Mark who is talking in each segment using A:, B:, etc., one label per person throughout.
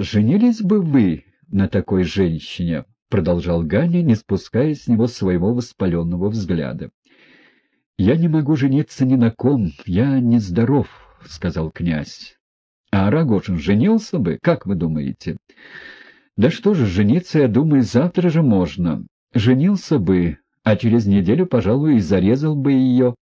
A: «А женились бы вы на такой женщине?» — продолжал Ганя, не спуская с него своего воспаленного взгляда. «Я не могу жениться ни на ком, я нездоров», — сказал князь. «А Рогожин женился бы, как вы думаете?» «Да что же, жениться, я думаю, завтра же можно. Женился бы, а через неделю, пожалуй, и зарезал бы ее».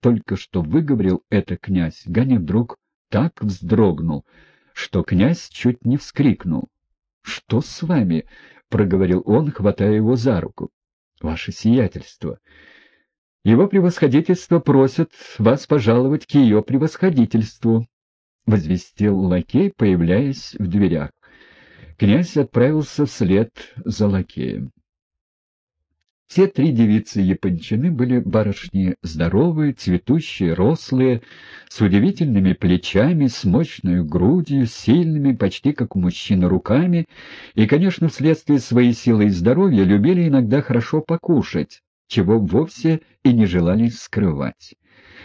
A: Только что выговорил это князь, Ганя вдруг так вздрогнул — что князь чуть не вскрикнул. — Что с вами? — проговорил он, хватая его за руку. — Ваше сиятельство. Его превосходительство просит вас пожаловать к ее превосходительству, — возвестил лакей, появляясь в дверях. Князь отправился вслед за лакеем. Все три девицы Япончины были барышни здоровые, цветущие, рослые, с удивительными плечами, с мощной грудью, сильными, почти как у мужчины, руками, и, конечно, вследствие своей силы и здоровья любили иногда хорошо покушать, чего вовсе и не желали скрывать.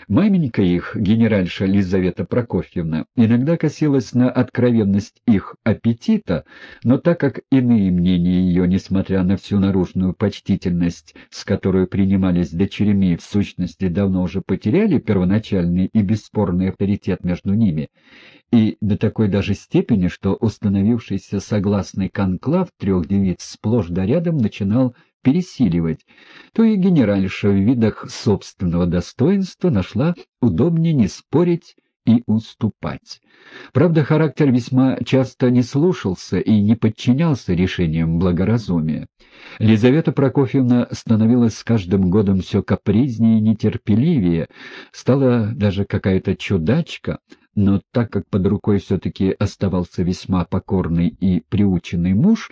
A: Маменька их, генеральша Лизавета Прокофьевна, иногда косилась на откровенность их аппетита, но так как иные мнения ее, несмотря на всю наружную почтительность, с которой принимались дочерями, в сущности давно уже потеряли первоначальный и бесспорный авторитет между ними, и до такой даже степени, что установившийся согласный конклав трех девиц сплошь да рядом начинал пересиливать, то и генеральша в видах собственного достоинства нашла удобнее не спорить и уступать. Правда, характер весьма часто не слушался и не подчинялся решениям благоразумия. Лизавета Прокофьевна становилась с каждым годом все капризнее и нетерпеливее, стала даже какая-то чудачка, но так как под рукой все-таки оставался весьма покорный и приученный муж,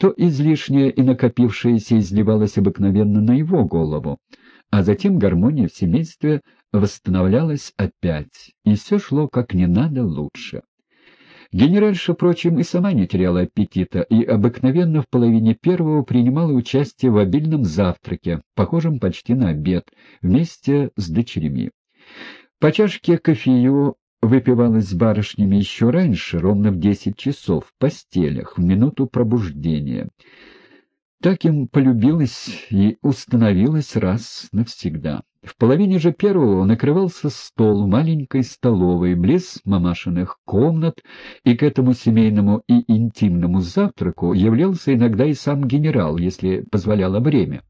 A: то излишнее и накопившееся изливалось обыкновенно на его голову, а затем гармония в семействе восстановлялась опять, и все шло как не надо лучше. Генеральша, впрочем, и сама не теряла аппетита, и обыкновенно в половине первого принимала участие в обильном завтраке, похожем почти на обед, вместе с дочерями. По чашке кофею выпивалось с барышнями еще раньше, ровно в десять часов, в постелях, в минуту пробуждения. Так им полюбилось и установилось раз навсегда. В половине же первого накрывался стол в маленькой столовой, близ мамашиных комнат, и к этому семейному и интимному завтраку являлся иногда и сам генерал, если позволяло время.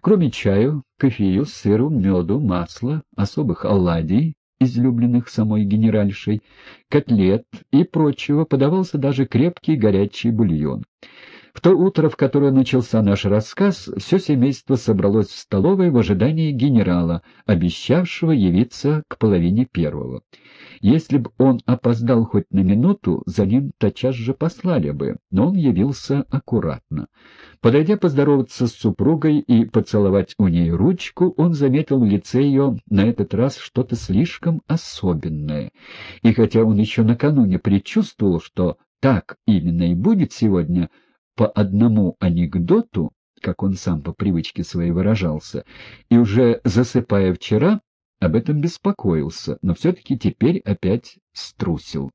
A: Кроме чаю, кофею, сыру, меду, масла, особых оладий, излюбленных самой генеральшей, котлет и прочего подавался даже крепкий горячий бульон. В то утро, в которое начался наш рассказ, все семейство собралось в столовой в ожидании генерала, обещавшего явиться к половине первого. Если бы он опоздал хоть на минуту, за ним тотчас же послали бы, но он явился аккуратно. Подойдя поздороваться с супругой и поцеловать у ней ручку, он заметил в лице ее на этот раз что-то слишком особенное. И хотя он еще накануне предчувствовал, что так именно и будет сегодня, по одному анекдоту, как он сам по привычке своей выражался, и уже засыпая вчера, об этом беспокоился, но все-таки теперь опять струсил.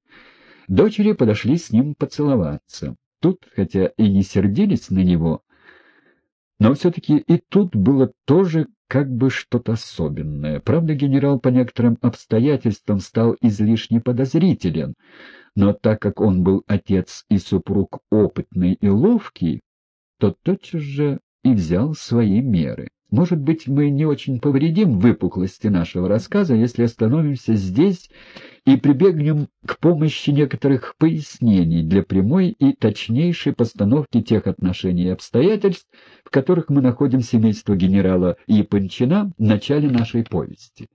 A: Дочери подошли с ним поцеловаться. Тут, хотя и не сердились на него, но все-таки и тут было тоже как бы что-то особенное. Правда, генерал по некоторым обстоятельствам стал излишне подозрителен, но так как он был отец и супруг опытный и ловкий, то тотчас же и взял свои меры. Может быть, мы не очень повредим выпуклости нашего рассказа, если остановимся здесь и прибегнем к помощи некоторых пояснений для прямой и точнейшей постановки тех отношений и обстоятельств, в которых мы находим семейство генерала Япончина в начале нашей повести.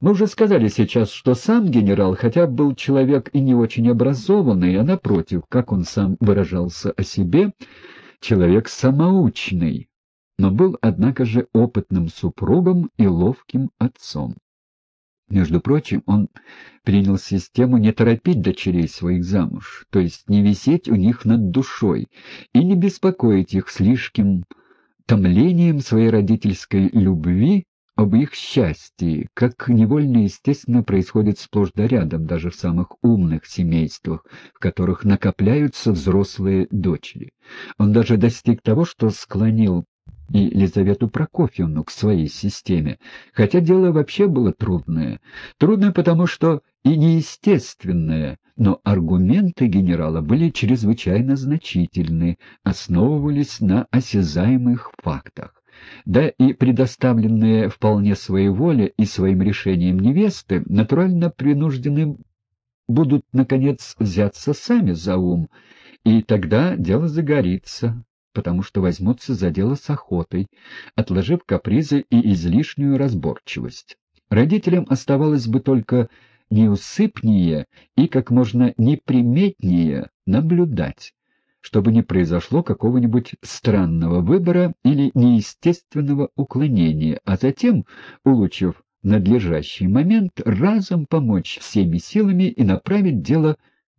A: Мы уже сказали сейчас, что сам генерал, хотя был человек и не очень образованный, а напротив, как он сам выражался о себе, человек самоучный, но был, однако же, опытным супругом и ловким отцом. Между прочим, он принял систему не торопить дочерей своих замуж, то есть не висеть у них над душой и не беспокоить их слишком томлением своей родительской любви об их счастье, как невольно естественно происходит сплошь да рядом, даже в самых умных семействах, в которых накопляются взрослые дочери. Он даже достиг того, что склонил и Елизавету Прокофьевну к своей системе, хотя дело вообще было трудное. Трудное потому, что и неестественное, но аргументы генерала были чрезвычайно значительны, основывались на осязаемых фактах да и предоставленные вполне своей воле и своим решением невесты, натурально принуждены будут, наконец, взяться сами за ум, и тогда дело загорится, потому что возьмутся за дело с охотой, отложив капризы и излишнюю разборчивость. Родителям оставалось бы только неусыпнее и как можно неприметнее наблюдать, чтобы не произошло какого-нибудь странного выбора или неестественного уклонения, а затем, улучив надлежащий момент, разом помочь всеми силами и направить дело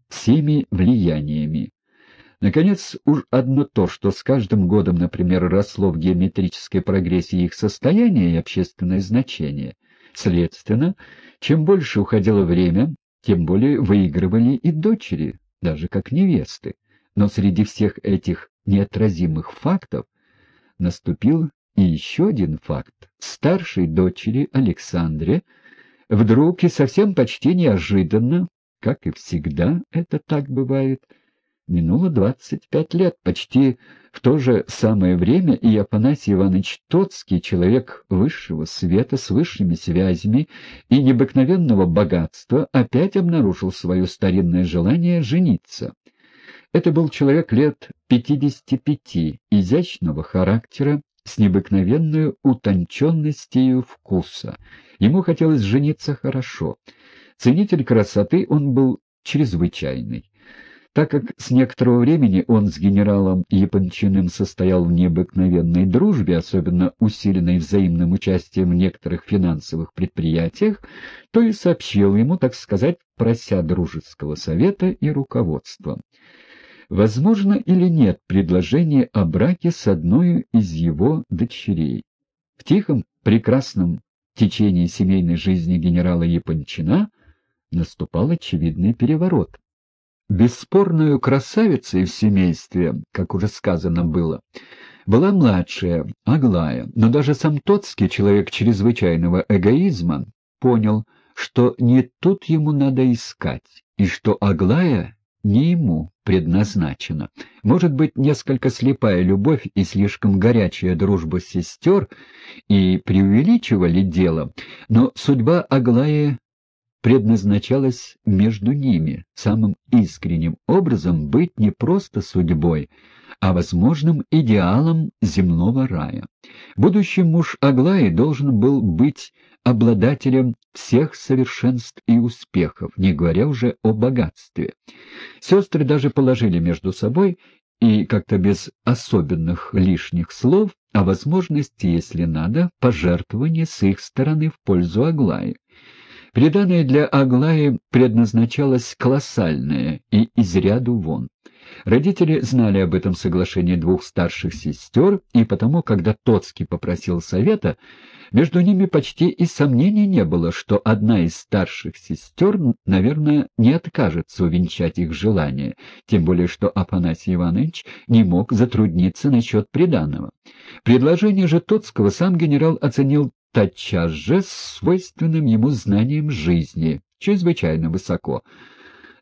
A: всеми влияниями. Наконец, уж одно то, что с каждым годом, например, росло в геометрической прогрессии их состояние и общественное значение, следственно, чем больше уходило время, тем более выигрывали и дочери, даже как невесты. Но среди всех этих неотразимых фактов наступил и еще один факт. Старшей дочери Александре вдруг и совсем почти неожиданно, как и всегда это так бывает, минуло двадцать пять лет, почти в то же самое время и Афанасий Иванович Тоцкий, человек высшего света с высшими связями и необыкновенного богатства, опять обнаружил свое старинное желание жениться. Это был человек лет 55, изящного характера, с необыкновенной утонченностью вкуса. Ему хотелось жениться хорошо. Ценитель красоты он был чрезвычайный. Так как с некоторого времени он с генералом Япончиным состоял в необыкновенной дружбе, особенно усиленной взаимным участием в некоторых финансовых предприятиях, то и сообщил ему, так сказать, прося дружеского совета и руководства. Возможно или нет предложение о браке с одной из его дочерей. В тихом, прекрасном течении семейной жизни генерала Япончина наступал очевидный переворот. Бесспорную красавицей в семействе, как уже сказано было, была младшая, Аглая, но даже сам Тоцкий, человек чрезвычайного эгоизма, понял, что не тут ему надо искать, и что Аглая не ему предназначена. Может быть, несколько слепая любовь и слишком горячая дружба сестер и преувеличивали дело, но судьба Аглаи предназначалась между ними, самым искренним образом быть не просто судьбой, а возможным идеалом земного рая. Будущий муж Аглаи должен был быть обладателем всех совершенств и успехов, не говоря уже о богатстве. Сестры даже положили между собой и как-то без особенных лишних слов о возможности, если надо, пожертвования с их стороны в пользу Аглаи. Приданное для Аглаи предназначалось колоссальное и из ряду вон. Родители знали об этом соглашении двух старших сестер, и потому, когда Тоцкий попросил совета, между ними почти и сомнений не было, что одна из старших сестер, наверное, не откажется увенчать их желание, тем более что Афанасий Иванович не мог затрудниться насчет приданого. Предложение же Тоцкого сам генерал оценил тотчас же с свойственным ему знанием жизни, чрезвычайно высоко,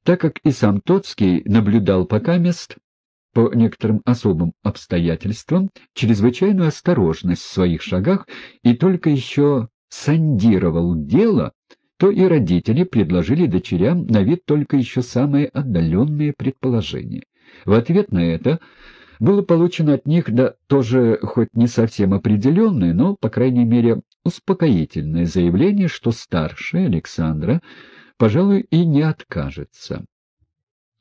A: так как и сам Тоцкий наблюдал пока мест по некоторым особым обстоятельствам чрезвычайную осторожность в своих шагах и только еще сондировал дело, то и родители предложили дочерям на вид только еще самые отдаленные предположения. В ответ на это было получено от них, да тоже хоть не совсем определенное, но, по крайней мере, успокоительное заявление, что старшая Александра, пожалуй, и не откажется.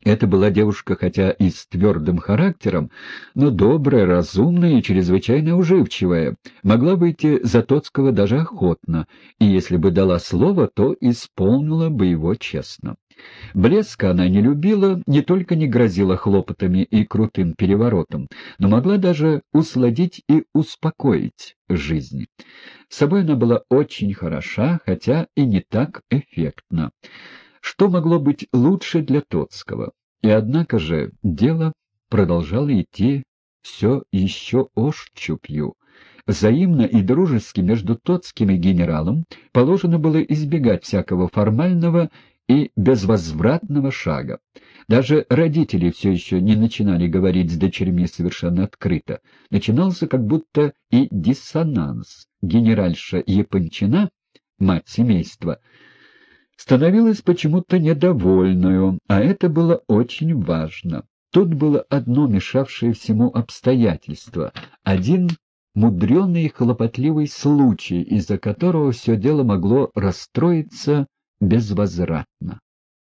A: Это была девушка, хотя и с твердым характером, но добрая, разумная и чрезвычайно уживчивая, могла выйти за Тоцкого даже охотно, и если бы дала слово, то исполнила бы его честно. Блеска она не любила, не только не грозила хлопотами и крутым переворотом, но могла даже усладить и успокоить жизнь. С собой она была очень хороша, хотя и не так эффектна. Что могло быть лучше для Тоцкого? И однако же дело продолжало идти все еще ощупью. Взаимно и дружески между Тоцким и генералом положено было избегать всякого формального и безвозвратного шага. Даже родители все еще не начинали говорить с дочерьми совершенно открыто. Начинался как будто и диссонанс. Генеральша Япончина, мать семейства, становилась почему-то недовольную, а это было очень важно. Тут было одно мешавшее всему обстоятельство, один мудреный и хлопотливый случай, из-за которого все дело могло расстроиться безвозвратно.